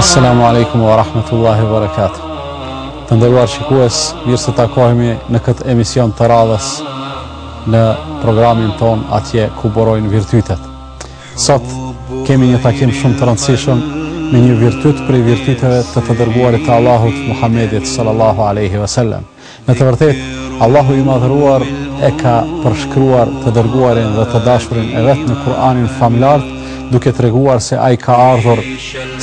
Assalamu alaikum wa rahmatullahi wa barakatuh. Të nderuar shikues, mirë se takohemi në këtë emision të radhës në programin tonë atje ku burojnë virtytet. Sot kemi një takim shumë të rëndësishëm me një virtyt prej virtyteve të të dërguarit të Allahut Muhammedit sallallahu alaihi wasallam. Në të vërtetë, Allahu i Madhëruar e ka përshkruar të Dërguarin dhe të Dashurin e Vet në Kur'anin famëlartë, duke treguar se ai ka ardhur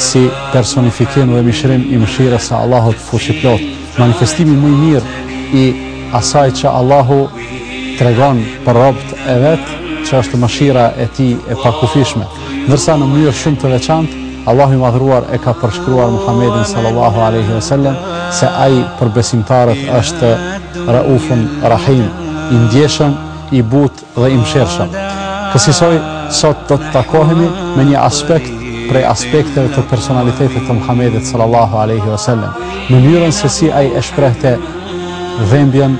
si personifikim dhe mishërim i mëshirës së Allahut fuqiplotë, manifestimi më i mirë i asaj që Allahu tregon për robët e vet, që është mëshira e tij e pakufishme. Ndërsa në mënyrë shumë të veçantë, Allahu i Madhëruar e ka përshkruar Muhammedin sallallahu alaihi wasallam se ai për besimtarët është Raufun Rahim, i ndjeshëm, i butë dhe i mëshirshëm. Kësisoj sot do të takohemi me një aspekt prej aspekteve të personalitetit të Muhammedit sallallahu alaihi wasallam, mënyrën se si ai e shprehte dhembjen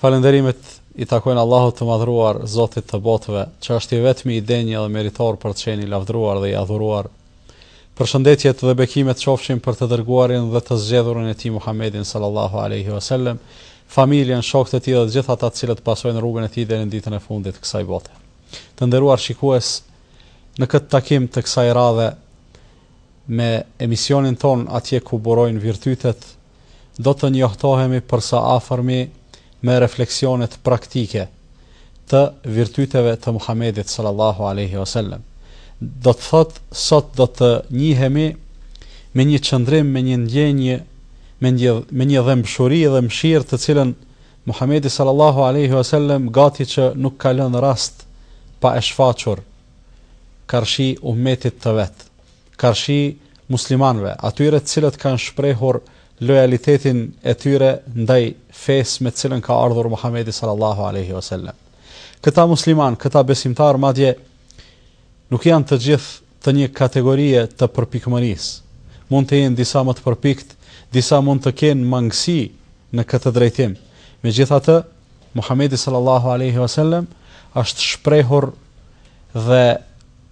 Falënderimet i takojnë Allahut të Madhëruar, Zotit të botëve, që është i vetmi i denjë dhe meritor për të qenë i lavdëruar dhe i adhuruar. Përshëndetjet dhe bekimet qofshin për të dërguarin dhe të zgjedhurin e tij Muhammedin sallallahu alaihi wasallam, familjen, shokët e tij dhe të gjithë ata të cilët pasojnë rrugën e tij deri në ditën e fundit të kësaj bote. Të nderuar shikues, në këtë takim të kësaj radhe me emisionin tonë atje ku burojnë virtytet do të njohtohemi për së afërmi me refleksionet praktike të virtyteve të Muhamedit sallallahu alaihi wasallam. Do të thotë sot do të njihemi me një qëndrim, me një ndjenjë, me një me një dhëmbshuri dhe mëshirë të cilën Muhamedi sallallahu alaihi wasallam gati që nuk ka lënë rast pa e shfaqur karshi ummetit të vet. karshi muslimanëve, atyre të cilët kanë shprehur lojalitetin e tyre ndaj fesë me të cilën ka ardhur Muhamedi sallallahu alaihi wasallam. Këta muslimanë, këta besimtarë madje nuk janë të gjithë të një kategorie të përpikmërisë. Mund të jenë disa më të përpiktë, disa mund të kenë mangësi në këtë drejtim. Megjithatë, Muhamedi sallallahu alaihi wasallam është shprehur dhe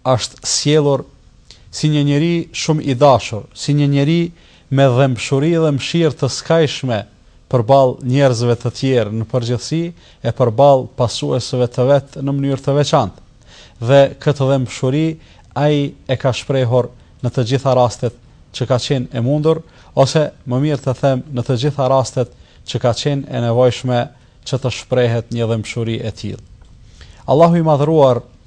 Është sjellur si një njeri shumë i dashur, si një njeri me dhembshuri dhe mëshirë të skajshme përballë njerëzve të tjerë në përgjithësi e përballë pasuesve të vet në mënyrë të veçantë. Dhe këtë dhembshuri ai e ka shprehur në të gjitha rastet që ka qenë e mundur, ose më mirë të them në të gjitha rastet që ka qenë e nevojshme që të shprehet një dhembshuri e tillë. Allahu i Madhëruar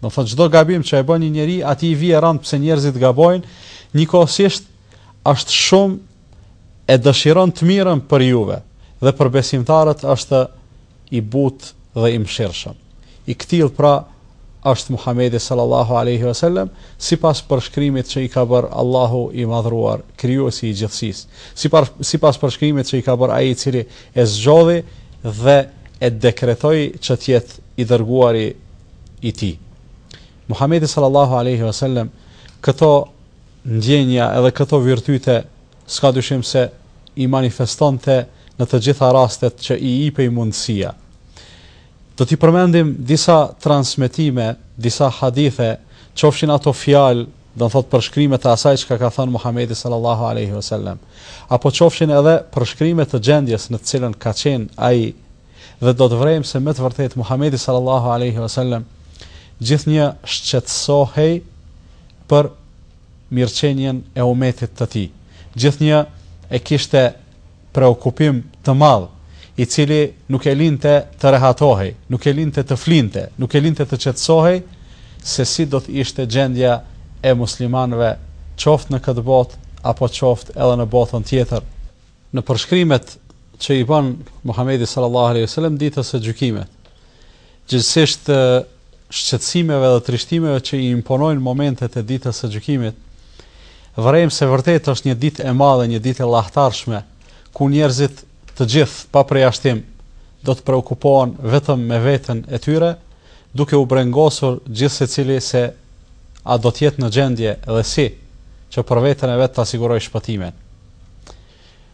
Do të thotë çdo gabim që e bën një njeri, atij i vjen rënd pse njerëzit gabojnë, njëkohësisht është shumë e dëshiron të mirën për juve dhe për besimtarët është i butë dhe i mëshirshëm. I këtill pra është Muhamedi sallallahu alaihi wasallam, sipas përshkrimit që i ka bër Allahu i madhruar, krijuesi i gjithësisë. Sipas sipas përshkrimit që i ka bër ai i cili e zgjodhi dhe e dekretoi që të jetë i dërguari i tij. Muhamedi sallallahu alaihi wasallam këto ndjenja edhe këto virtyte s'ka dyshim se i manifestonte në të gjitha rastet që i ipej mundësia. Do t'i përmendim disa transmetime, disa hadithe, qofshin ato fjalë, do të thotë përshkrime të asaj çka ka thënë Muhamedi sallallahu alaihi wasallam, apo qofshin edhe përshkrime të gjendjes në të cilën ka qenë ai dhe do të vrejmë se me të vërtetë Muhamedi sallallahu alaihi wasallam gjithnjë shqetësohej për mirëqenien e umetit të tij. Gjithnjë e kishte preokupim të madh, i cili nuk e linte të rehatohej, nuk e linte të flinte, nuk e linte të qetësohej se si do të ishte gjendja e muslimanëve qoftë në këtë botë apo qoftë edhe në botën tjetër. Në përshkrimet që i bën Muhamedi sallallahu alaihi wasallam ditës së gjykimit, gjithsesi shqetësimeve dhe trishtimeve që i imponojnë momentet e ditës së gjykimit, vërejmë se vërtet është një ditë e madhe, një ditë e llahtarshme, ku njerëzit të gjithë, pa përjashtim, do të preokupohen vetëm me veten e tyre, duke u brengosur gjithsecili se a do të jetë në gjendje dhe si që për veten e vet ta sigurojë shpëtimin.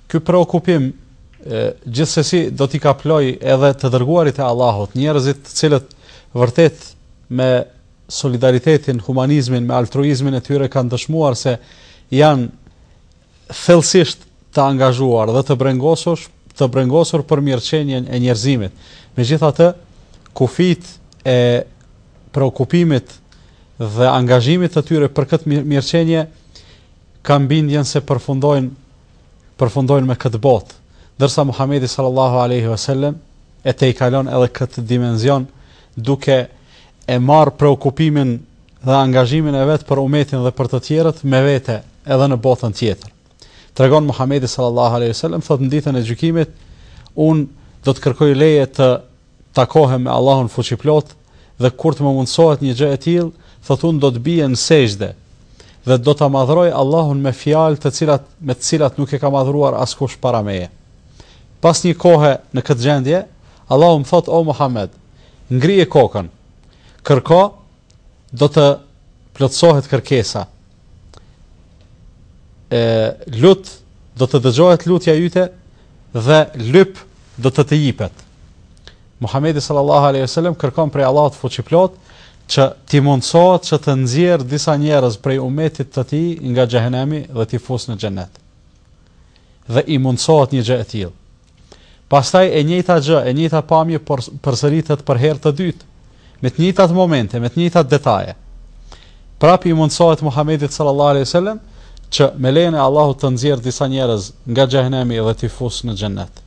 Ky preokupim gjithsesi do t'i kaplojë edhe të dërguarit e Allahut, njerëzit të cilët vërtet me solidaritetin, humanizmin, me altruizmin e tyre kanë dëshmuar se janë thellësisht të angazhuar dhe të brengosur, të brengosur për mirëqenien e njerëzimit. Megjithatë, kufijtë e preokupimit dhe angazhimit të tyre për këtë mirëqenie Kam bindjen se përfundojnë përfundojnë me këtë botë, ndërsa Muhamedi sallallahu alejhi ve sellem e tejkalon edhe këtë dimension duke e marrë preokupimin dhe angazhimin e vet për umetin dhe për të tjerët me vete edhe në botën tjetër. Tregon Muhamedi sallallahu alejhi ve sellem thotë në ditën e gjykimit un do të kërkoj leje të takohem me Allahun Fuqiplotë dhe kur të më mundësohet një gjë e tillë, thotë unë do të bie në sexhde dhe do ta madhroj Allahun me fjalë të cilat me të cilat nuk e ka madhruar askush para meje. Pas një kohe në këtë gjendje, Allahu më thotë o Muhammed, ngrije kokën. Kërko do të plotësohet kërkesa. E lut do të dëgjohet lutja yte dhe lyp do të të jipet. Muhamedi sallallahu alaihi wasallam kërkon prej Allahut fuqiplot që t'i mundësohet që të nxjerrë disa njerëz prej umetit të tij nga xhehenemi dhe t'i fusë në xhenet. Dhe i mundësohet një gjë e tillë. Pastaj e njëjta gjë, e njëjta pamje po përsëritet për herë të dytë, me të njëjtat momente, me të njëjtat detaje. Prapë i mundësohet Muhammedit sallallahu alaihi wasallam që me lejen e Allahut të nxjerrë disa njerëz nga xhehenemi dhe t'i fusë në xhennet.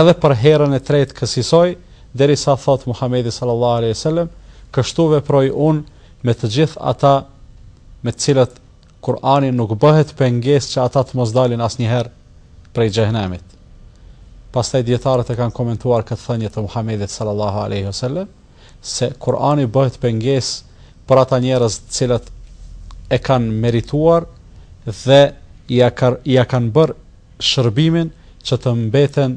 Edhe për herën e tretë kësisoj, derisa thotë Muhammedi sallallahu alaihi wasallam, kështu veproj unë me të gjithë ata me të cilët Kur'ani nuk bëhet pengesë që ata të mos dalin asnjëherë prej xhehenemit. Pastaj dijetarët e kanë komentuar këtë thënie të Muhamedit sallallahu alaihi wasallam se Kur'ani bëhet pengesë për ata njerëz të cilët e kanë merituar dhe ia kanë ia kanë bërë shërbimin që të mbeten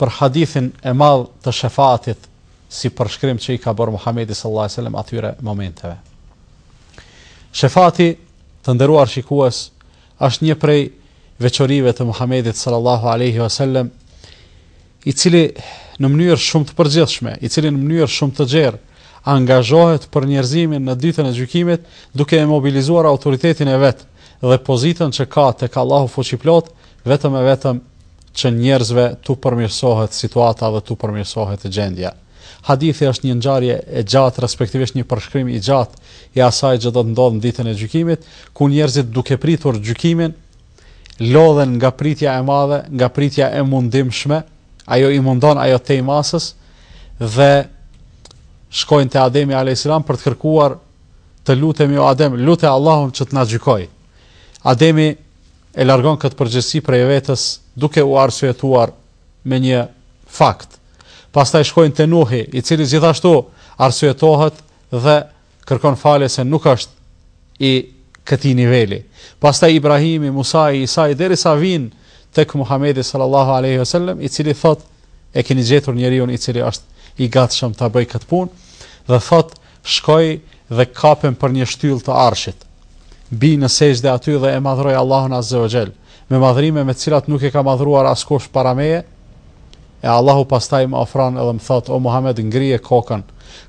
për hadithin e madh të shefaatit si përshkrim që i ka bërë Muhamedi sallallahu alaihi wasallam atyre momenteve. Shefaati, të nderuar shikues, është një prej veçorive të Muhamedit sallallahu alaihi wasallam, i cili në mënyrë shumë të përgjithshme, i cili në mënyrë shumë të gjerë angazhohet për njerëzimin në ditën e gjykimit, duke e mobilizuar autoritetin e vet dhe pozitën që ka tek Allahu fuqiplot, vetëm e vetëm që njerëzve t'u përmirësohet situata dhe t'u përmirësohet gjendja. Hadithi është një ngjarje e gjatë, respektivisht një përshkrim i gjatë i asaj që do të ndodhë në ditën e gjykimit, ku njerëzit duke pritur gjykimin lodhen nga pritja e madhe, nga pritja e mundimshme, ajo i mundon ajo tej masës dhe shkojnë te Ademi alayhis salam për të kërkuar të lutemi, o Adem, lute Allahun që të na gjykojë. Ademi e largon këtë përgjegjësi prej vetes duke u arsyetuar me një fakt. Pastaj shkojnë te Nuhi, i cili gjithashtu arsyetohet dhe kërkon falje se nuk është i këtij niveli. Pastaj Ibrahimi, Musai, Isai derisa vijnë tek Muhamedi sallallahu alaihi wasallam, i cili thotë e keni gjetur njeriun i cili është i gatshëm ta bëjë këtë punë dhe thotë Shkoj dhe kapem për një shtyllë të Arshit. Bie në sexhde aty dhe e madhëroj Allahun Azze ue Xhel, me madhërime me të cilat nuk e ka madhëruar askush para meje, e Allahu pastaj më afron edhe më thotë, o Muhammed, ngrije kokën,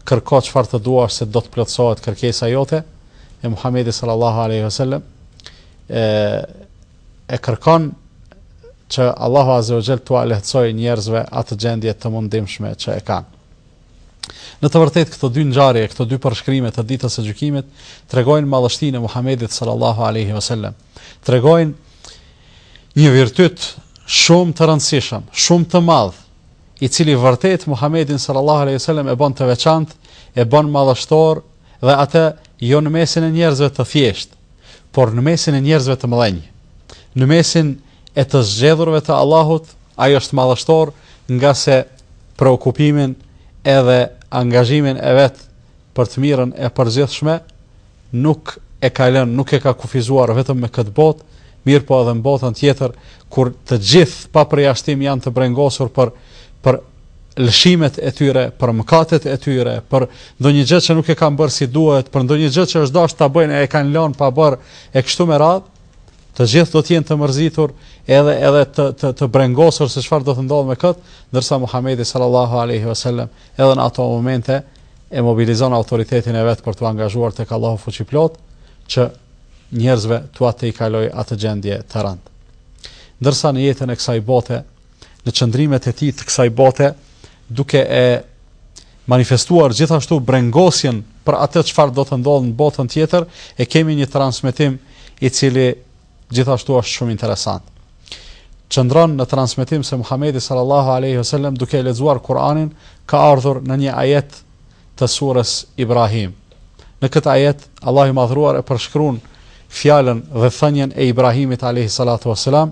kërko çfarë të duash se do të plotësohet kërkesa jote, e Muhammedi sallallahu aleyhi ve sellem, e, e kërkon që Allahu Azze ue Xhel t'ua lehtësojë njerëzve atë gjendje të mundimshme që e kanë. Në të vërtetë këto dy ngjarje, këto dy përshkrime të ditës së gjykimit tregojnë madhështinë e Muhamedit sallallahu alaihi wasallam. Tregojnë një virtyt shumë të rëndësishëm, shumë të madh, i cili vërtet Muhamedin sallallahu alaihi wasallam e bon të veçantë, e bon madhështor dhe atë jo në mesin e njerëzve të thjeshtë, Por në mesin e njerëzve të mëdhenj, në mesin e të zgjedhurve të Allahut, ai është madhështor ngase preokupimin edhe angazhimin e vet për të mirën e përgjithshme nuk e ka lënë, nuk e ka kufizuar vetëm me këtë botë, mirëpo edhe në botën tjetër kur të gjithë pa përjashtim janë të brengosur për për lëshimet e tyre, për mëkatet e tyre, për ndonjë gjë që nuk e kanë bërë si duhet, për ndonjë gjë që është dashur ta bëjnë e e kanë lënë pa bërë e kështu me radhë, të gjithë do të jenë të mërzitur, edhe edhe të të të brengosur se çfarë do të ndodhë me ta, ndërsa Muhamedi sallallahu alaihi wasallam edhe në ato momente e mobilizon autoritetin e vet për t'u angazhuar tek Allahu fuqiplot që njerëzve t'ua tejkalojë atë gjendje të rëndë. Ndërsa në jetën e kësaj bote në qëndrimet e tij të kësaj bote, duke e manifestuar gjithashtu brengosjen për atë çfarë do të ndodhë në botën tjetër, e kemi një transmetim i cili gjithashtu është shumë interesant. Qëndron në transmetim se Muhamedi sallallahu alaihi wasallam duke lexuar Kur'anin ka ardhur në një ajet të surës Ibrahim. Në këtë ajet Allahu i madhëruar e përshkruan fjalën dhe thënien e Ibrahimit alayhi salatu wasalam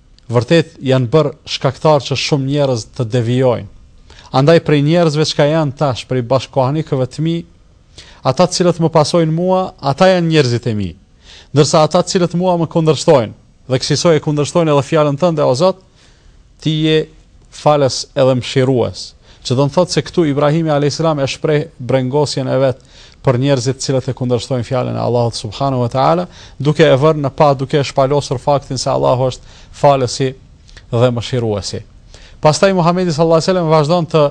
vërtet janë bërë shkaktarë që shumë njerëz të devijojnë. Andaj prej njerëzve çka janë tash prej bashkëkohanikëve të mi, ata të cilët më pasojnë mua, ata janë njerëzit e mi. Ndërsa ata të cilët mua më kundërshtojnë, dhe kësisoj e kundërshtojnë edhe fjalën tënde o Zot, ti je Falës edhe Mëshirues. Që do të thotë se këtu Ibrahimi alejhi selam e shpreh brengosjen e vet për njerëzit të cilët e kundërshtojnë fjalën e Allahut subhanahu wa taala, duke e vënë në pah duke e shpalosur faktin se Allahu është Falësi dhe Mëshiruesi. Pastaj Muhamedi sallallahu alejhi selam vazhdon të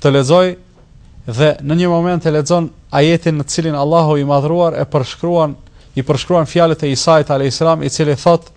të lexojë dhe në një moment e lexon ajetin në të cilin Allahu i madhëruar e përshkruan i përshkruan fjalët e Isait alayhis salam i cili thotë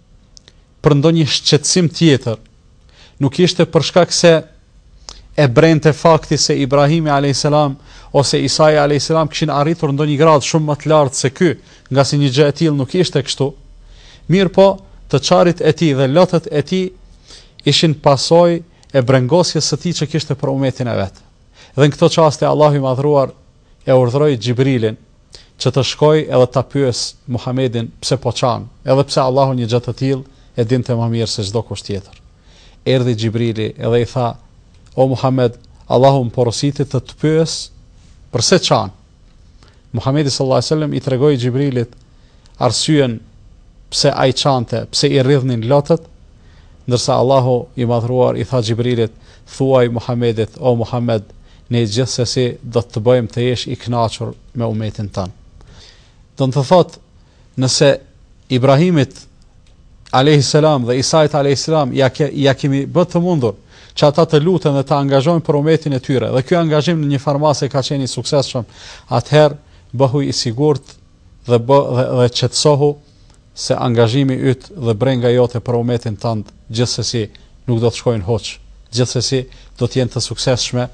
për ndonjë shqetësim tjetër, nuk ishte për shkak se e brente fakti se Ibrahimi a.s. ose Isai a.s. kishin arritur ndonjë gradë shumë më të lartë se ky, ngase një gjë e tillë nuk ishte kështu, mirëpo të qarit e tij dhe lotët e tij ishin pasojë e brengosjes së tij që kishte për umetin e vet. Dhe në këto çaste Allahu i madhëruar e urdhëroi Xhibrilin që të shkojë edhe ta pyesë Muhamedin pse po qan, edhe pse Allahu një gjë të tillë e dinte më mirë se çdokush tjetër. Erdhi Xhibrili edhe i tha, O Muhamed, Allahu më porositi të të pyes përse qan. Muhamedi sallallahu alajhi wasallam i tregoi Xhibrilit arsyen pse ai qante, pse i rridhnin lotët, ndërsa Allahu i madhruar i tha Xhibrilit, thuaj Muhamedit, o Muhamed, ne gjithsesi do të bëjmë të jesh i kënaqur me umetin tënd. Do të thotë, nëse Ibrahimit alayhi salam dhe Isait alayhi salam ja ke ja kemi bë të mundur që ata të luten dhe të angazhohen për umetin e tyre dhe ky angazhim në njëfarë mase ka qenë i suksesshëm atëherë bëhu i sigurt dhe bë dhe dhe qetësohu se angazhimi yt dhe brenga jote për umetin tënd gjithsesi nuk do të shkojnë huq, gjithsesi do të jenë të suksesshme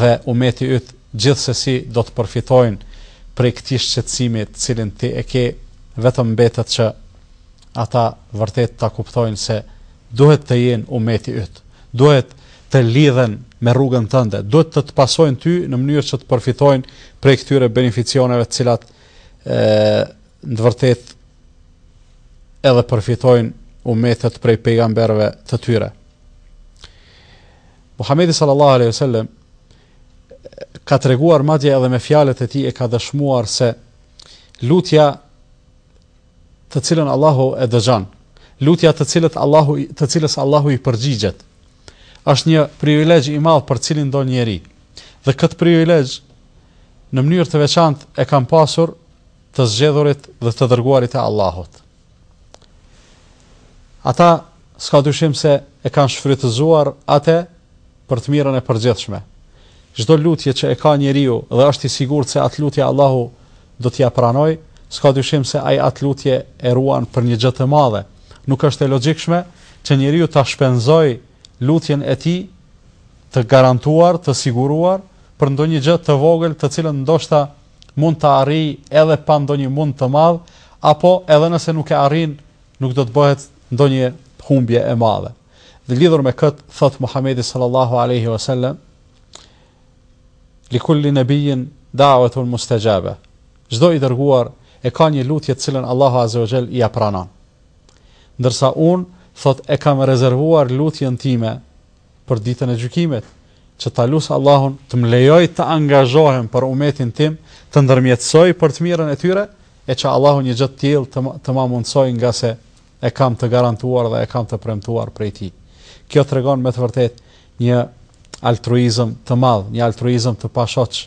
dhe umeti yt gjithsesi do të përfitojnë prej këtij shqetësimi të cilin ti e ke, vetëm mbetet që ata vërtet ta kuptojnë se Duhet të jenë ummeti yt. Duhet të lidhen me rrugën tënde. Duhet të të pasojnë ty në mënyrë që të përfitojnë prej këtyre beneficioneve të cilat në të vërtetë edhe përfitojnë ummetet prej pejgamberëve të tyre. Muhamedi sallallahu alaihi wasallam ka treguar madje edhe me fjalët e tij e ka dëshmuar se lutja të cilën Allahu e dëgjon, lutja të cilës Allahu të cilës Allahu i përgjigjet, është një privilegj i madh për cilindo njeri. Dhe këtë privilegj në mënyrë të veçantë e kanë pasur të zgjedhurit dhe të dërguarit e Allahut. Ata s'ka dyshim se e kanë shfrytëzuar atë për të mirën e përgjithshme. Çdo lutje që e ka njeriu dhe është i sigurt se atë lutje Allahu do t'ia pranojë, s'ka dyshim se ai atë lutje e ruan për një gjë të madhe. Nuk është e logjikshme që njeriu ta shpenzojë lutjen e tij të garantuar, të siguruar, për ndonjë gjë të vogël të cilën ndoshta mund ta arrijë edhe pa ndonjë mund të madh, apo edhe nëse nuk e arrin, nuk do të bëhet ndonjë humbje e madhe. Dhe lidhur me këtë thotë Muhamedi sallallahu alaihi wasallam Likulli nabiyyin da'watun mustajaba. Çdo i dërguar e ka një lutje të cilën Allahu azza wa jall ia pranon. Ndërsa unë thotë e kam rezervuar lutjen time për ditën e gjykimit, që ta lus Allahun të më lejojë të angazhohem për umetin tim, të ndërmjetësoj për të mirën e tyre, e që Allahu një gjë të tillë të, të ma mundësojë ngase E kam të garantuar dhe e kam të premtuar prej tij. Kjo tregon me të vërtetë një altruizëm të madh, një altruizëm të pashoq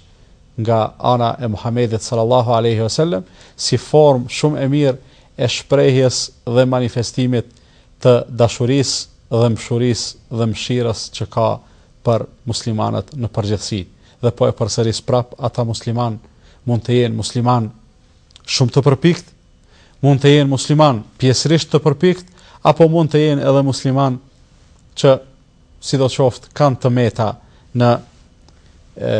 nga ana e Muhamedit sallallahu alaihi wasallam si formë shumë e mirë e shprehjes dhe manifestimit të dashurisë dhe butësisë dhe mëshirës që ka për muslimanët në përgjithësi. Dhe po e përsëris prapë, ata muslimanë mund të jenë muslimanë shumë të përpiktë, Mund të jenë muslimanë pjesërisht të përpiktë, apo mund të jenë edhe muslimanë që, sidoqoftë, kanë të meta në e,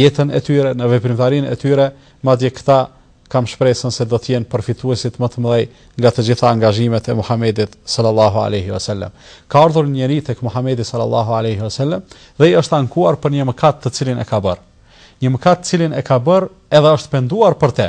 jetën e tyre, në veprimtarinë e tyre, madje këta kam shpresën se do të jenë përfituesit më të mëdhenj nga të gjitha angazhimet e Muhamedit sallallahu alaihi wasallam. Ka ardhur një njeri tek Muhamedi sallallahu alaihi wasallam dhe i është ankuar për një mëkat të cilin e ka bërë. Një mëkat të cilin e ka bërë edhe është penduar për te.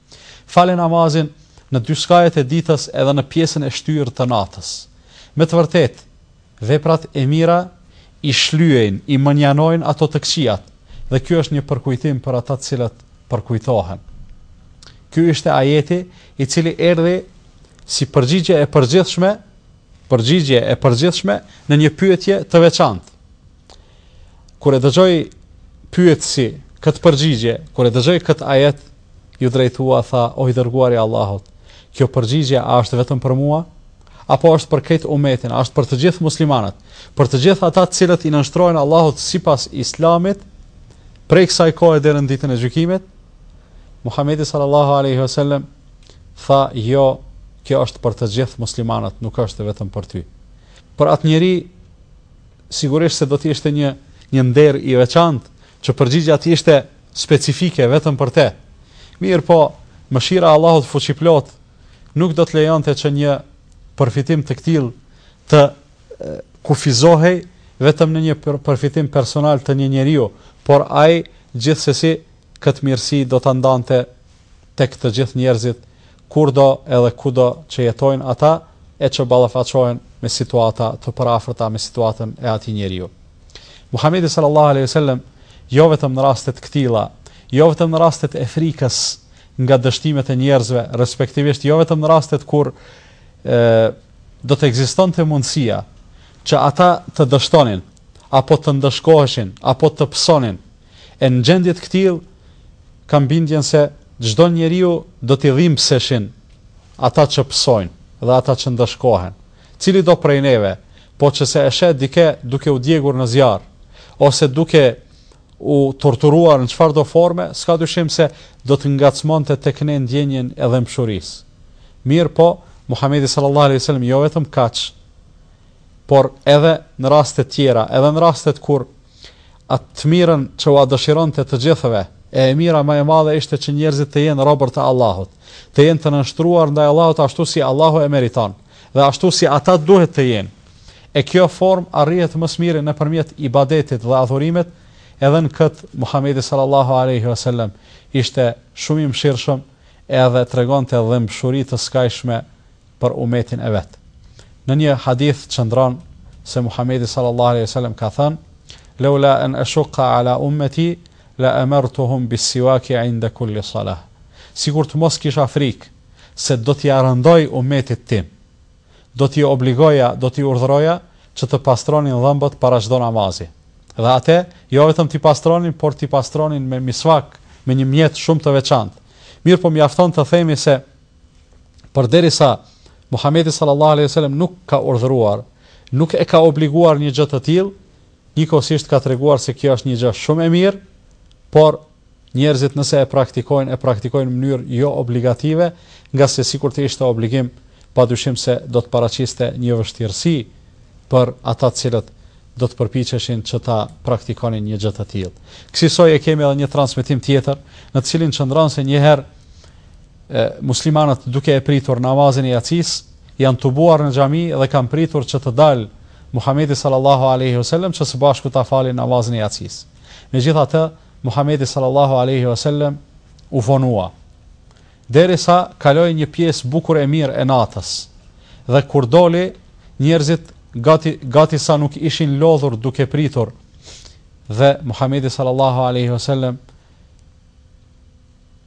Fale namazin në dy skajet e ditës edhe në pjesën e shtyrë të natës. Me të vërtetë, veprat e mira i shlyejnë, i mënjanojnë ato të këqijat, dhe kjo është një përkujtim për ata të cilët përkujtohen. Ky ishte ajeti i cili erdhi si përgjigje e përgjithshme, përgjigje e përgjithshme në një pyetje të veçantë. Kur e dëgjoi pyetësi këtë përgjigje, kur e dëgjoi këtë ajet, iu drejtua tha, o i dërguari i Allahut, kjo përgjigje a është vetëm për mua? Apo është për këtë umetin, a është për të gjithë muslimanët, për të gjithë ata të cilët i nënshtrohen Allahut sipas Islamit, prej kësaj kohe deri në ditën e gjykimit? Muhamedi sallallahu alaihi wasallam tha, jo, kjo është për të gjithë muslimanët, nuk është vetëm për ty. Për atë njeri Sigurisht se do të ishte një një nder i veçantë që përgjigja të ishte specifike vetëm për te. Mirëpo, mëshira e Allahut fuqiplotë nuk do të lejonte që një përfitim të këtillë të kufizohej vetëm në një përfitim personal të një njeriu, por ai gjithsesi këtë mirësi do ta ndante tek të gjithë njerëzit, kurdo edhe kudo që jetojnë ata e që ballafaqohen me situata të përafërta me situatën e atij njeriu. Muhamedi sallallahu alejhi ve sellem jo vetëm në raste të këtilla, jo vetëm në rastet e frikës nga dështimet e njerëzve, respektivisht jo vetëm në rastet kur ë do të ekzistonte mundësia që ata të dështonin apo të ndëshkoheshin apo të pësonin E në gjendje të këtillë, kam bindjen se çdo njeriu do t'i dhimbseshin ata që pësojnë dhe ata që ndëshkohen. Cilido prej neve, po që se e sheh dike duke u djegur në zjarr, ose duke u torturuar në çfarëdo forme, s'ka dyshim se do të ngacmonte tek ne ndjenjën e dhimbshurisë. Mirëpo, Muhamedi sallallahu alejhi ve sellem jo vetëm kaq, por edhe në raste të tjera, edhe në rastet kur, atë të mirën që ua dëshironte të gjithëve, e e mira më e madhe ishte që njerëzit të jenë robër të Allahut, të jenë të nënshtruar ndaj Allahut ashtu si Allahu e meriton dhe ashtu si ata duhet të jenë. E kjo formë arrihet më së miri nëpërmjet ibadetit dhe adhurimit, edhe në këtë Muhamedi sallallahu alejhi ve selem ishte shumë i mëshirshëm edhe tregonte dhimbshuri të skajshme për umetin e vet. Në një hadith qëndron se Muhamedi sallallahu alaihi wasallam ka thënë: "Laula an ashqa ala ummati la amartuhum bis-siwak 'inda kulli salah." Sikur të mos kisha frikë se do t'ia rëndoj umetit tim, do t'i obligoja, do t'i urdhëroja që të pastronin dhëmbët para çdo namazi. Dhe atë, jo vetëm t'i pastronin, por t'i pastronin me miswak, me një mjet shumë të veçantë. Mirëpo mjafton të themi se përderisa Muhamedi sallallahu alaihi wasallam nuk ka urdhëruar, nuk e ka obliguar një gjë të tillë, njëkohësisht ka treguar se kjo është një gjë shumë e mirë, por njerëzit nëse e praktikojnë, e praktikojnë në mënyrë jo obligative, ngase sikur të ishte obligim, padyshim se do të paraqiste një vështirësi për ata të cilët do të përpiqeshin që ta praktikonin një gjë të tillë. Kësisoj e kemi edhe një transmetim tjetër, në të cilin qëndron se një herë muslimanët duke e pritur namazin e jacisë, janë tubuar në xhami dhe kanë pritur që të dalë Muhamedi sallallahu alaihi wasallam që së bashku ta falin namazin e jacisë. Megjithatë, Muhamedi sallallahu alaihi wasallam u vonua. Derisa kaloi një pjesë bukur e mirë e natës dhe kur doli, njerëzit gati gati sa nuk ishin lodhur duke pritur dhe Muhamedi sallallahu alaihi wasallam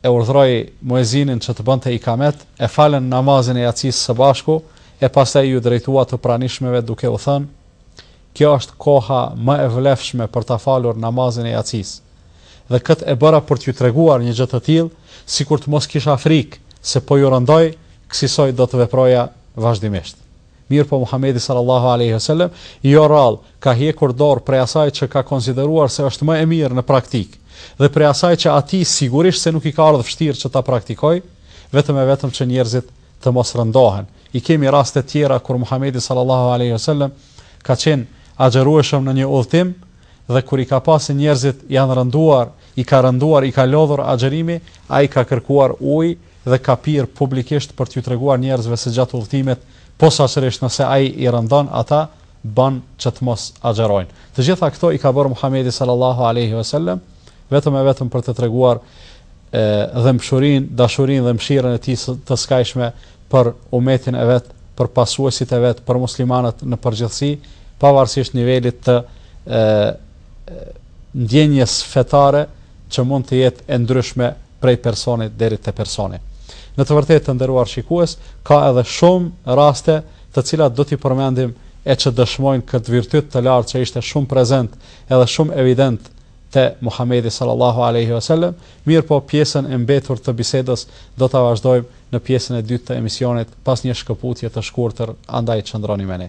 e urdhëroi muezinin që të bënte ikamet, e falën namazin e jacisë së bashku, e pastaj iu drejtua të pranishmëve duke u thënë, Kjo është koha më e vlefshme për ta falur namazin e jacisë. Dhe këtë e bëra për t'ju treguar një gjë të tillë, sikur të mos kisha frikë se po ju rëndoj, kësisoj do të veproja vazhdimisht. Mirëpo Muhamedi sallallahu alejhi ve selem jo rrallë ka hjekur dorë prej asaj që ka konsideruar se është më e mirë në praktikë dhe prej asaj që atij sigurisht se nuk i ka ardhë vështirë që ta praktikojë, vetëm e vetëm që njerëzit të mos rëndohen. I kemi raste të tjera kur Muhamedi sallallahu alejhi ve selem ka qenë agjërueshëm në një udhëtim dhe kur i ka pa se njerëzit janë rënduar, i ka rënduar, i ka lodhur agjërimi, ai ka kërkuar ujë dhe ka pirë publikisht për t'ju treguar njerëzve se gjatë udhëtimit, posaçërisht nëse ai i rëndon ata, bën që të mos agjërojnë. Të gjitha këto i ka bërë Muhamedi sallallahu alejhi ve sellem vetëm e vetëm për të treguar dhembshurinë, dashurinë dhe mëshirën e tij të skajshme për umetin e vet, për pasuesit e vet, për muslimanët në përgjithësi, pavarësisht nivelit të ndjenjës fetare që mund të jetë e ndryshme prej personit deri te personi. Në të vërtetë të nderuar shikues, ka edhe shumë raste të cilat do t'i përmendim e që dëshmojnë këtë virtyt të lartë që ishte shumë prezent edhe shumë evident te Muhamedi sallallahu alaihi wasallam, mirëpo pjesën e mbetur të bisedës do ta vazhdojmë në pjesën e dytë të emisionit pas një shkëputje të shkurtër, andaj qëndroni me ne.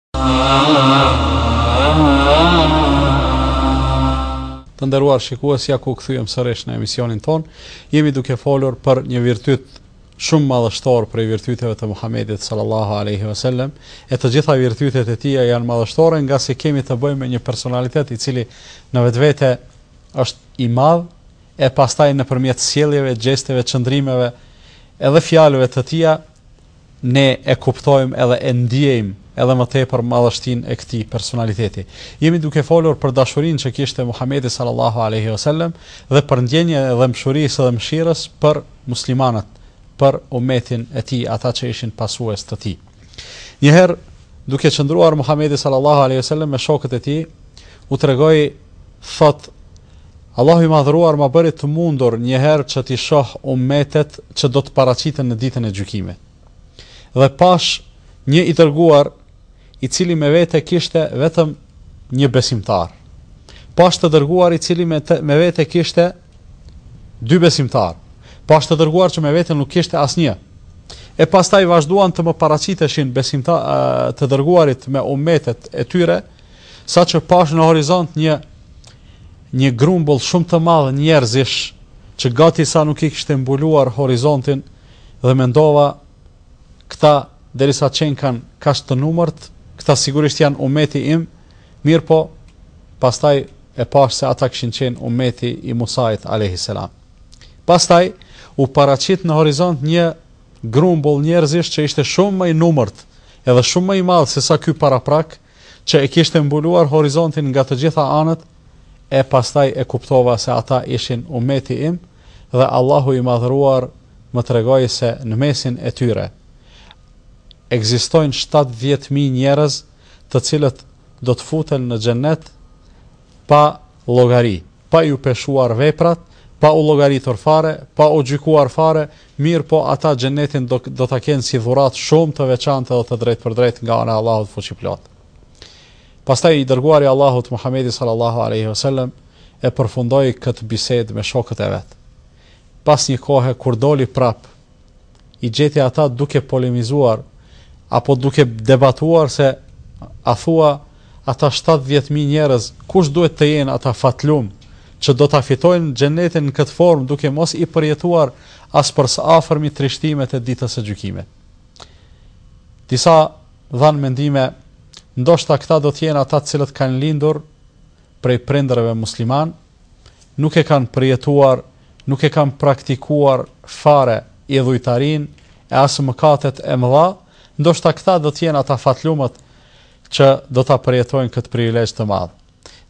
Të nderuar shikues, ja ku kthyem sërish në emisionin tonë. Jemi duke folur për një virtyt shumë madhështor prej virtyteve të Muhamedit sallallahu alaihi wasallam, e të gjitha virtytet e tij janë madhështore ngase kemi të bëjmë me një personalitet i cili në vetvete është i madh e pastaj nëpërmjet sjelljeve, gjesteve, qëndrimeve, edhe fjalëve të tija Ne e kuptojmë edhe e ndiejmë edhe më tepër madhështinë e këtij personaliteti. Jemi duke folur për dashurinë që kishte Muhamedi sallallahu alaihi wasallam dhe për ndjenjën e dhembshurisë dhe mëshirës për muslimanët, për umetin e tij, ata që ishin pasues të tij. Njëherë, duke qëndruar Muhamedi sallallahu alaihi wasallam me shokët e tij, u tregoi thotë, Allahu i Madhëruar ma bëri të mundur një herë që t'i shoh ummetet që do të paraqiten në Ditën e Gjykimit. Dhe pashë një i dërguar, i cili me vete kishte vetëm një besimtar. Pashë të dërguar i cili me, të, me vete kishte dy besimtar. Pashë të dërguar që me vete nuk kishte asnjë. E pastaj vazhduan të më paraqiteshin besimta të dërguarit me ummetet e tyre, Sa që pashë në horizont një një grumbull shumë të madh njerëzish që gati sa nuk i kishte mbuluar horizontin dhe mendova këta derisa qenkan kaq të numërt, këta sigurisht janë umeti im, mirëpo, pastaj e pashë se ata kishin qenë umeti i Musait a.s. Pastaj, u paraqit në horizont një grumbull njerëzish që ishte shumë më i numërt edhe shumë më i madh se sa ky paraprak, që e kishte mbuluar horizontin nga të gjitha anët, e pastaj e kuptova se ata ishin ummeti im dhe Allahu i Madhëruar më tregoi se në mesin e tyre ekzistojnë shtatëdhjetë mijë njerëz të cilët do të futen në Xhennet pa llogari, pa iu peshuar veprat, pa u llogaritur fare, pa u gjykuar fare, Mirëpo ata xhenetin do do ta kenë si dhuratë shumë të veçantë dhe të drejtpërdrejtë nga ana e Allahut Fuqiplotë. Pastaj i dërguari i Allahut Muhamedi sallallahu alaihi wasallam e përfundoi këtë bisedë me shokët e vet. Pas një kohe kur doli prap, i gjeti ata duke polemizuar apo duke debatuar se a thua Ata shtatëdhjetë mijë njerëz, kush duhet të jenë ata fatlumë, që do ta fitojnë Xhenetin në këtë formë duke mos i përjetuar as për së afërmi trishtimet e Ditës së Gjykimit? Disa dhanë mendime, Ndoshta këta do të jenë ata të cilët kanë lindur prej prindërve muslimanë, nuk e kanë përjetuar, nuk e kanë praktikuar fare idhujtarinë e as mëkatet e mëdha, ndoshta këta do të jenë ata fatlumët, që do ta përjetojnë këtë privilegj të madh.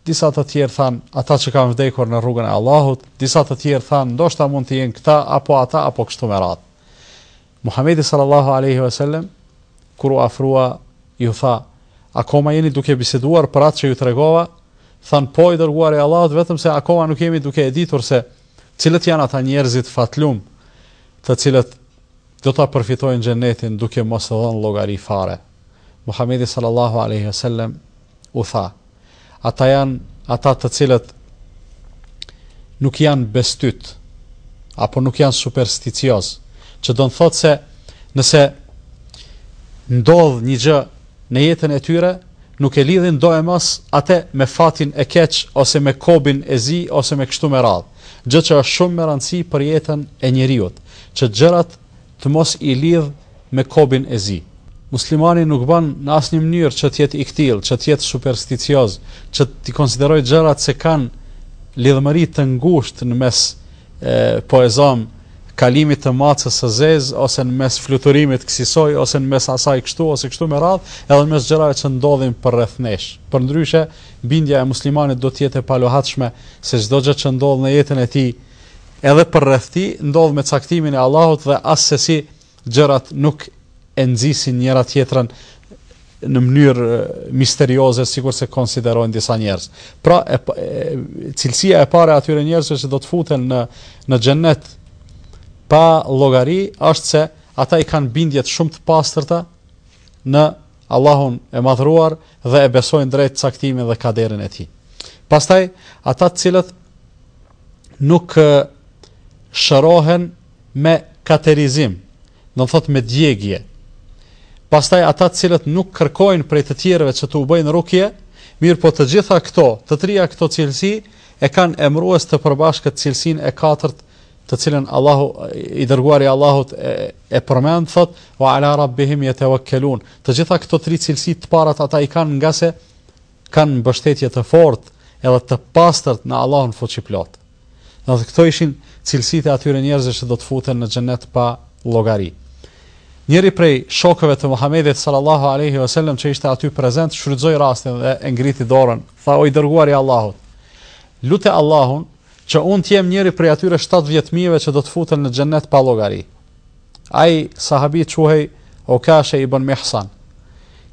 Disa të tjerë thanë, ata që kanë vdekur në rrugën e Allahut, disa të tjerë thanë, ndoshta mund të jenë këta apo ata apo kështu me radhë. Muhamedi sallallahu alaihi wasallam kur u afrua u tha, akoma jeni duke biseduar për atë që ju tregova? Thanë po i dërguar i Allahut, vetëm se akoma nuk jemi duke e ditur se cilët janë ata njerëzit fatlumë, të cilët do ta përfitojnë xhenetin duke mos dhënë llogari fare. Muhamedi sallallahu alejhi ve sellem u tha, Ata janë ata të cilët nuk janë bestytë apo nuk janë supersticiozë, që do të thotë se nëse ndodh një gjë në jetën e tyre, nuk e lidhin doemos atë me fatin e keq ose me kobin e zi ose me kështu me radhë, gjë që është shumë me rëndësi për jetën e njeriut, që gjërat të mos i lidh me kobin e zi. Muslimani nuk bën në asnjë mënyrë që të jetë i këtillë, që të jetë supersticioz, që t'i konsiderojë gjërat se kanë lidhmëri të ngushtë në mes, po e zëmë, kalimit të macës së zezë, ose në mes fluturimit kësisoj, ose në mes asaj kështu, ose kështu me radhë, edhe në mes gjërave që ndodhin përreth nesh. Përndryshe, bindja e muslimanit do të jetë e palohatshme se çdo gjë që ndodh në jetën e tij, edhe përreth tij ndodh me caktimin e Allahut dhe assesi gjërat nuk e nxisin njëra tjetrën në mënyrë misterioze sikurse konsiderojnë disa njerëz. Pra e, e cilësia e parë e atyre njerëzve që do të futen në në xhennet pa llogari është se ata i kanë bindjet shumë të pastërta në Allahun e madhruar dhe e besojnë drejt caktimin dhe kaderin e tij. Pastaj ata të cilët nuk shërohen me kauterizim, do të thotë me djegje. Pastaj ata të cilët nuk kërkojnë prej të tjerëve që t'u bëjnë rukje, mirëpo të gjitha këto, të trija këto cilësi e kanë emërues të përbashkët cilësinë e katërt të cilën Allahu i dërguari i Allahut e, e përmend thot wa ala rabbihim yatawakkalun të gjitha këto tri cilësi të parat ata i kanë ngase kanë mbështetje të fortë edhe të pastërt në Allahun Fuqiplotë. Dhe këto ishin cilësitë e atyre njerëzve që do të futen në xhenet pa llogari. Njëri prej shokëve të Muhamedit sallallahu alaihi wasallam që ishte aty prezent shfrytëzoi rastin dhe e ngriti dorën, tha o i dërguari i Allahut, lute Allahun Që unë të jem njëri prej atyre shtatëdhjetë mijëve që do të futen në xhennet pa llogari. Ai sahabi quhej Okashe ibn Mihsan.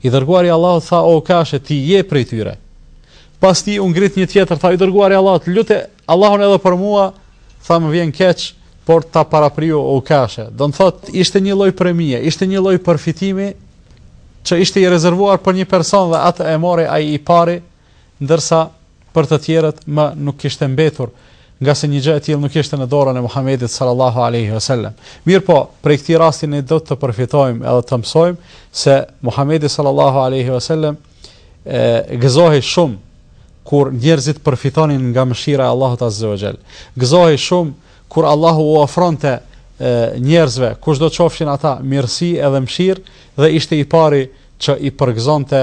I dërguari i Allahut tha o Okashe ti je prej tyre. Pas tij u ngrit një tjetër tha i dërguari i Allahut lute Allahun edhe për mua tha më vjen keq por ta parapriu Okashe. Domethënë, ishte një lloj premie, ishte një lloj përfitimi që ishte i rezervuar për një person dhe atë e mori ai i pari, ndërsa për të tjerët më nuk kishte mbetur, ngase një gjë e tillë nuk ishte në dorën e Muhamedit sallallahu alaihi wasallam. Mirëpo, prej këtij rasti ne do të përfitojmë edhe të mësojmë se Muhamedi sallallahu alaihi wasallam e gëzohej shumë kur njerëzit përfitonin nga mëshira e Allahut azza wa jall. Gëzohej shumë kur Allahu u ofronte njerëzve, kushdo qofshin ata, mirësi edhe mëshirë dhe ishte i pari që i përgëzonte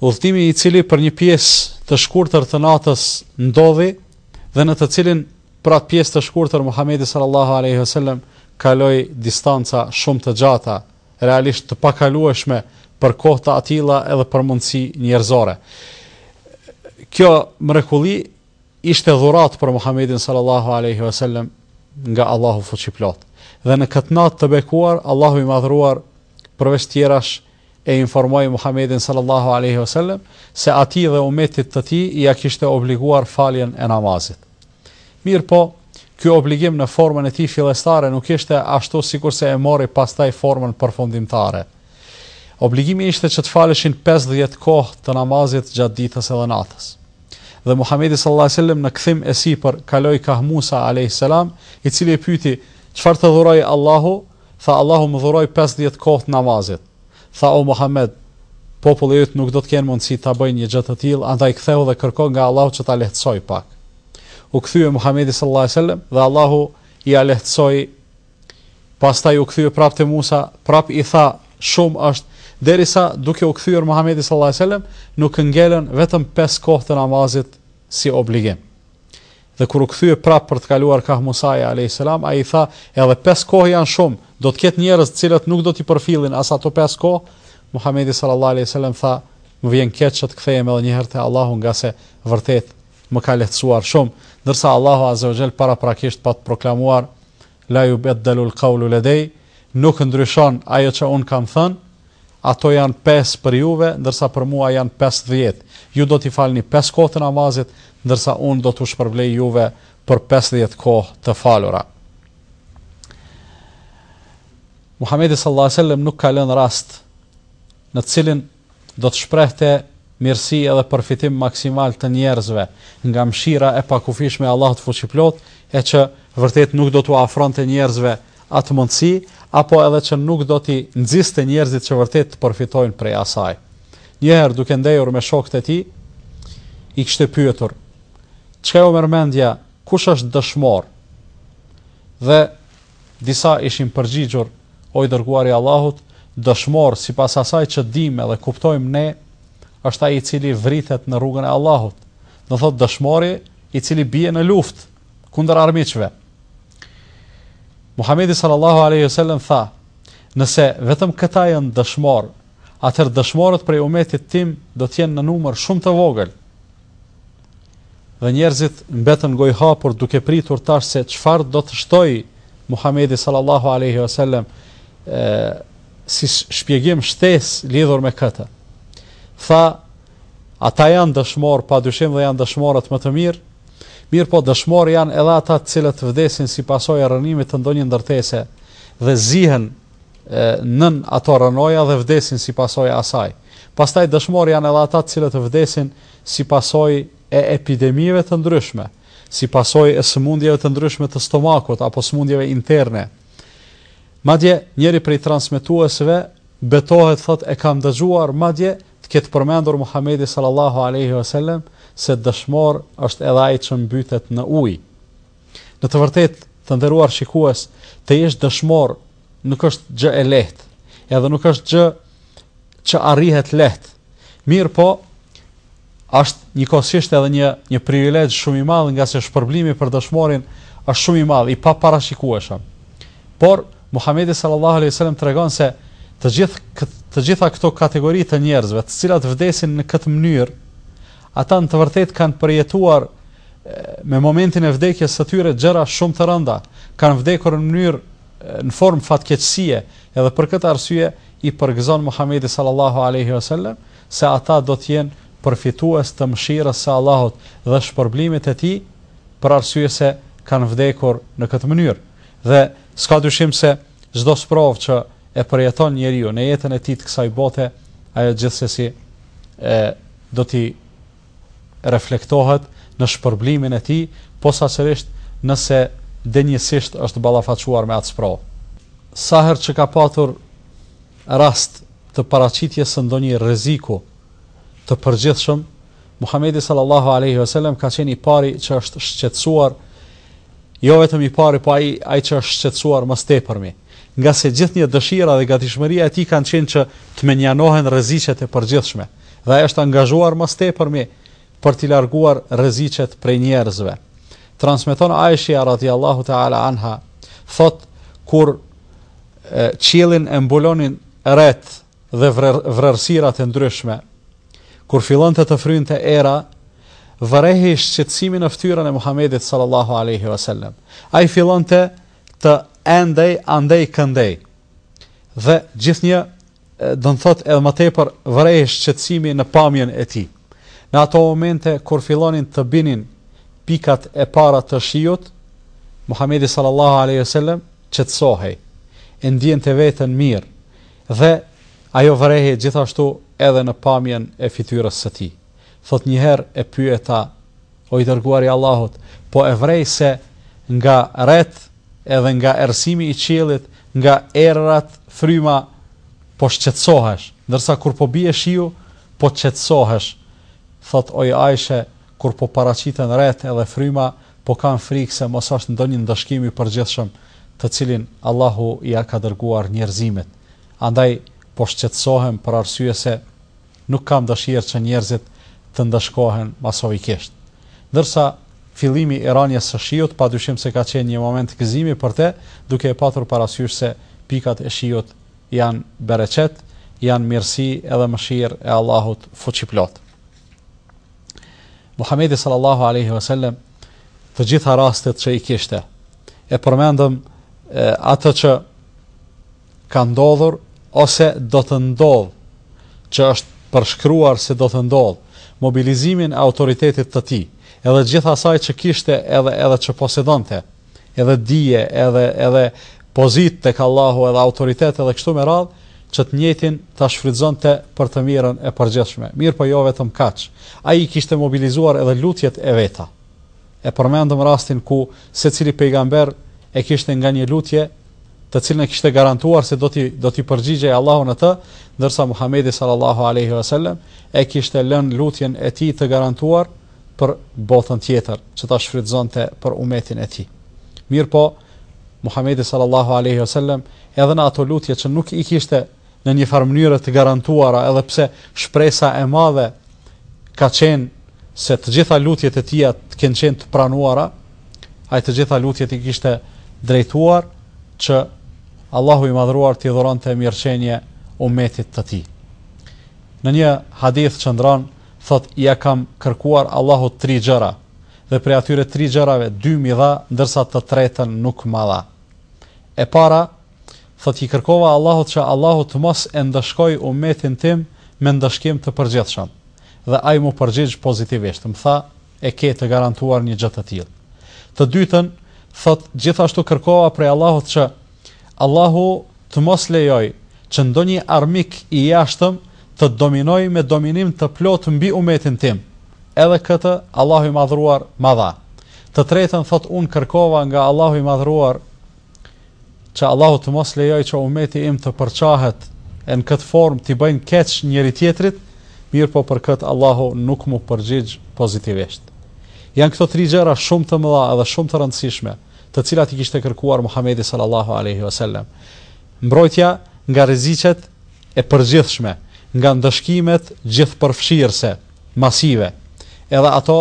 Udhëtimi i cili për një pjesë të shkurtër të natës ndodhi dhe në të cilin për atë pjesë të shkurtër Muhamedi sallallahu alaihi wasallam kaloi distanca shumë të gjata, realisht të pakalueshme për kohë të atilla edhe për mundësi njerëzore. Kjo mrekulli ishte dhuratë për Muhamedit sallallahu alaihi wasallam nga Allahu fuqiplot. Dhe në këtë natë të bekuar, Allahu i madhruar përveç tjerash e informoi Muhamedin sallallahu alejhi ve sellem se atij dhe umetit të tij ia kishte obliguar faljen e namazit. Mirpo, ky obligim në formën e tij fillestare nuk ishte ashtu sikurse e mori pastaj formën përfundimtare. Obligimi ishte që të faleshin 50 kohë të namazit gjatë ditës edhe natës. Dhe Muhamedi sallallahu alejhi ve sellem në kthim e sipër kaloi kah Musa alejhi selam, i cili e pyeti, "Çfarë të dhuroi Allahu?" Tha, Allahu më dhuroi pesëdhjetë kohë të namazit. Tha, O Muhamed, populli yt nuk do të kenë mundësi ta bëjnë një gjë të tillë, andaj kthehu dhe kërko nga Allahu që ta lehtësojë pak. U kthye Muhamedi sallallahu alejhi ve sellem dhe Allahu ia lehtësoi. Pastaj u kthye prapë te Musa, prapë i tha, shumë është derisa duke u kthyer Muhamedi sallallahu alajhi wasallam nuk ngelën vetëm pesë kohë të namazit si obligim. Dhe kur u kthye prapë për të kaluar kah Musai alayhis salam, ai i tha, edhe pesë kohë janë shumë, do të ketë njerëz të cilët nuk do t'i përfillin as ato pesë kohë. Muhamedi sallallahu alaihi wasallam tha, më vjen keq që të kthehem edhe një herë te Allahu, ngase vërtet më ka lehtësuar shumë, ndërsa Allahu azza wa jall paraprakisht patë proklamuar La yubaddalu al-qawlu ladayy, Nuk ndryshon ajo që unë kam thënë, ato janë pesë për juve, ndërsa për mua janë pesëdhjetë. Ju do t'i falni pesë kohë të namazit, ndërsa unë do t'u shpërblej juve për pesëdhjetë kohë të falura. Muhamedi sallallahu alaihi wasallam nuk ka lënë rast në të cilin do të shprehte mirësi edhe përfitim maksimal të njerëzve nga mëshira e pakufishme e Allahut Fuqiplotë, e që vërtet nuk do t'ua afronte njerëzve atë mundësi, apo edhe që nuk do t'i nxiste njerëzit që vërtet të përfitojnë prej asaj. Një herë, duke ndejur me shokët e tij, i kishte pyetur: "Çka ju merr mendja, kush është dëshmor?" Dhe Disa ishin përgjigjur, O i Dërguari i Allahut, dëshmor sipas asaj që dimë dhe kuptojmë ne, është ai i cili vritet në rrugën e Allahut, do të thotë dëshmori i cili bie në luftë kundër armiqve. Muhamedi sallallahu alaihi wasallam tha, Nëse vetëm këta janë dëshmorë, atëherë dëshmorët prej umetit tim do të jenë në numër shumë të vogël. Dhe njerëzit mbetën gojëhapur duke pritur tash se çfarë do të shtojë Muhamedi sallallahu alejhi ve sellem si shpjegim shtesë lidhur me këtë. Tha, ata janë dëshmorë, pa dyshim dhe janë dëshmorët më të mirë, mirëpo dëshmorë janë edhe ata të cilët vdesin si pasojë e rrënimit të ndonjë ndërtese dhe zihen nën ato rrënoja dhe vdesin si pasojë e asaj. Pastaj dëshmorë janë edhe ata të cilët vdesin si pasojë e epidemive të ndryshme, si pasojë e sëmundjeve të ndryshme të stomakut apo sëmundjeve interne. Madje, njëri prej transmetuesve betohet thotë e kam dëgjuar madje të ketë përmendur Muhamedi sallallahu alaihi wasallam se dëshmor është edhe ai që mbytet në ujë. Në të vërtetë, të nderuar shikues, të jesh dëshmor nuk është gjë e lehtë, edhe nuk është gjë që arrihet lehtë. Mirëpo, është njëkohësisht edhe një, një privilegj shumë i madh ngase shpërblimi për dëshmorin është shumë i madhë, i paparashikueshëm. Por, Muhammedi sallallahu alaihi sallam tregon se të, gjith, të gjitha këto kategori të njerëzve, të cilat vdesin në këtë mënyrë, ata në të vërtetë kanë përjetuar me momentin e vdekjes së tyre gjëra shumë të rënda, kanë vdekur në mënyrë në formë fatkeqësie edhe për këtë arsye i përgëzon Muhamedi sallallahu alejhi ve sellem se ata do të jenë përfitues të mëshirës së Allahut dhe shpërblimit të Tij për arsye se kanë vdekur në këtë mënyrë. Dhe s'ka dyshim se çdo sprovë që e përjeton njeriu në jetën e tij të kësaj bote, ajo gjithsesi do t'i reflektohet në shpërblimin e tij, posaçërisht nëse denjësisht është ballafaquar me atë sprovë. Sa herë që ka patur rast të paraqitjes së ndonjë rreziku të përgjithshëm, Muhamedi sallallahu alejhi ve selem ka qenë i pari që është shqetësuar, jo vetëm i pari, po ai ai që është shqetësuar më së tepërmi, ngase gjithnjë dëshira dhe gatishmëria e tij kanë qenë që të mënjanohen rreziqet e përgjithshme. dhe ai është angazhuar më së tepërmi për t'i larguar rreziqet prej njerëzve. Transmeton Aishja radhiyallahu ta'ala anha, thotë kur qiellin e mbulonin retë dhe vranësirat e ndryshme, kur fillonte të frynte era, vërehej shqetësimi në fytyrën e Muhammedit sallallahu aleyhi vësallem. Ai fillonte të endej, andej, këndej. Dhe gjithnjë domethënë edhe më tepër vërehej shqetësimi në pamjen e tij. Në ato momente kur fillonin të binin pikat e para të shiut, Muhamedi sallallahu alaihi wasallam qetësohej, e ndiente veten mirë dhe ajo vërehej gjithashtu edhe në pamjen e fytyrës së tij. Thotë një herë e pyeta O i dërguari i Allahut, po e vrej se nga retë edhe nga errësimi i qiellit, nga erërat, fryma, po shqetësohesh, ndërsa kur po bie shiu, po qetësohesh. Thotë, oj Ajshe, kur po paraqiten retë edhe fryma, po kam frikë se mos është ndonjë ndëshkim i përgjithshëm, të cilin Allahu ia ka dërguar njerëzimit. Andaj, po shqetësohem për arsye se. Nuk kam dëshirë që njerëzit të ndëshkohen masovikisht. Ndërsa, fillimi i rënies së shiut padyshim se ka qenë një moment gëzimi për të, duke e patur parasysh se pikat e shiut janë bereqet, janë mirësi edhe mëshirë e Allahut Fuqiplotë. Muhamedi sallallahu alaihi wasallam të gjitha rastet që i kishte. E përmendëm atë që ka ndodhur ose do të ndodhë, që është përshkruar se do të ndodhë, mobilizimin e autoritetit të tij, edhe gjithë asaj që kishte edhe edhe që posedonte, edhe dije, edhe edhe pozitë tek Allahu, edhe autoritet edhe kështu me radhë, që të njëjtin ta shfrytëzonte për të mirën e përgjithshme. Mirëpo jo vetëm kaq. Ai i kishte mobilizuar edhe lutjet e veta. E përmendëm rastin ku secili pejgamber e kishte nga një lutje të cilën e kishte garantuar se do t'i përgjigjej Allahu në të, ndërsa Muhamedi sallallahu alaihi wasallam e kishte lënë lutjen e tij të garantuar për botën tjetër, që ta shfrytëzonte për umetin e tij. Mirëpo Muhamedi sallallahu alaihi wasallam edhe në ato lutje që nuk i kishte në një farë mënyre të garantuara edhe pse shpresa e madhe ka qenë se të gjitha lutjet e tija të kenë qenë të pranuara, ai të gjitha lutjet i kishte drejtuar që Allahu i madhëruar t'i dhuronte mirëqenie umetit të tij. Në një hadith që ndronë, thotë ia kam kërkuar Allahut tri gjëra dhe prej atyre tri gjërave dy m'i dha ndërsa të tretën nuk ma dha. E para Thotë i kërkova Allahut që Allahu të mos e ndëshkojë ummetin tim me ndëshkim të përgjithshëm. Dhe ai m'u përgjigj pozitivisht, më tha, E ke të garantuar një gjë të tillë. Të dytën, thotë gjithashtu kërkova prej Allahut që Allahu të mos lejojë që ndonjë armik i jashtëm të dominojë me dominim të plotë mbi ummetin tim. Edhe këtë Allahu i madhëruar ma dha. Të tretën, thotë unë kërkova nga Allahu i madhëruar Që Allahu të mos lejojë që ummeti im të përçahet e në këtë formë t'i bëjnë keq njëri-tjetrit, mirëpo për këtë Allahu nuk m'u përgjigj pozitivisht. Janë këto tri gjëra shumë të mëdha dhe shumë të rëndësishme, të cilat i kishte kërkuar Muhamedi sallallahu alejhi ve sellem, Mbrojtja nga rreziqet e përgjithshme, nga ndëshkimet gjithëpërfshirëse, masive. Edhe ato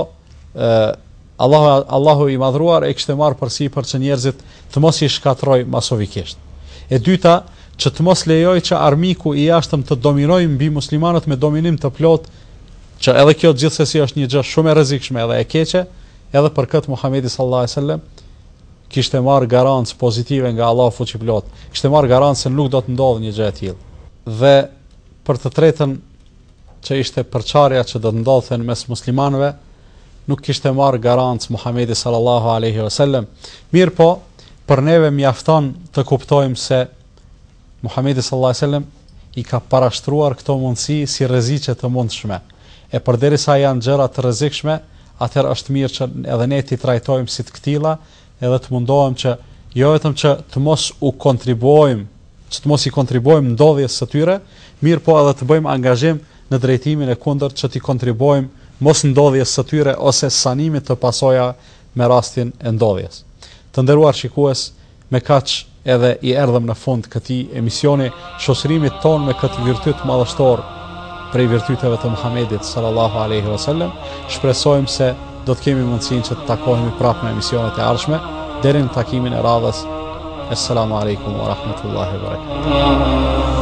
Allahu Allahu i madhruar e kishte marrë përsipër që njerëzit të mos i shkatërrojë masovikisht. E dyta, që të mos lejojë që armiku i jashtëm të dominojë mbi muslimanët me dominim të plotë, që edhe kjo gjithsesi është një gjë shumë e rrezikshme edhe e keqe, edhe për këtë Muhamedi sallallahu alajhi wasallam kishte marrë garancë pozitive nga Allahu fuqiplotë. Kishte marrë garancë se nuk do të ndodhë një gjë e tillë. Dhe për të tretën që ishte përçarja që do të ndodhte mes muslimanëve, nuk kishte marrë garancë Muhamedi sallallahu alaihi wasallam. Mirëpo, për neve mjafton të kuptojmë se Muhamedi sallallahu alaihi wasallam i ka parashtruar këto mundësi si rreziqe të mundshme. E përderisa janë gjëra të rrezikshme, atëherë është mirë që edhe ne t'i trajtojmë si të këtilla, edhe të mundohemi që jo vetëm që të mos u kontribuojmë, që të mos i kontribuojmë ndodhjes së tyre, mirëpo edhe të bëjmë angazhim në drejtimin e kundërt që t'i kontribuojmë mosndodhjes së tyre ose sanimit të pasojave me rastin e ndodhjes. Të nderuar shikues, me kaq Edhe i erdhëm në fund këtij emisioni, shoqërimit tonë me këtë virtyt madhështor prej virtyteve të Muhamedit sallallahu alaihi wasallam. Shpresojmë se do të kemi mundësinë që të takohemi prapë në emisionet e ardhshme. Deri në takimin e radhës. Assalamu alaikum wa rahmatullahi wa barakatuh.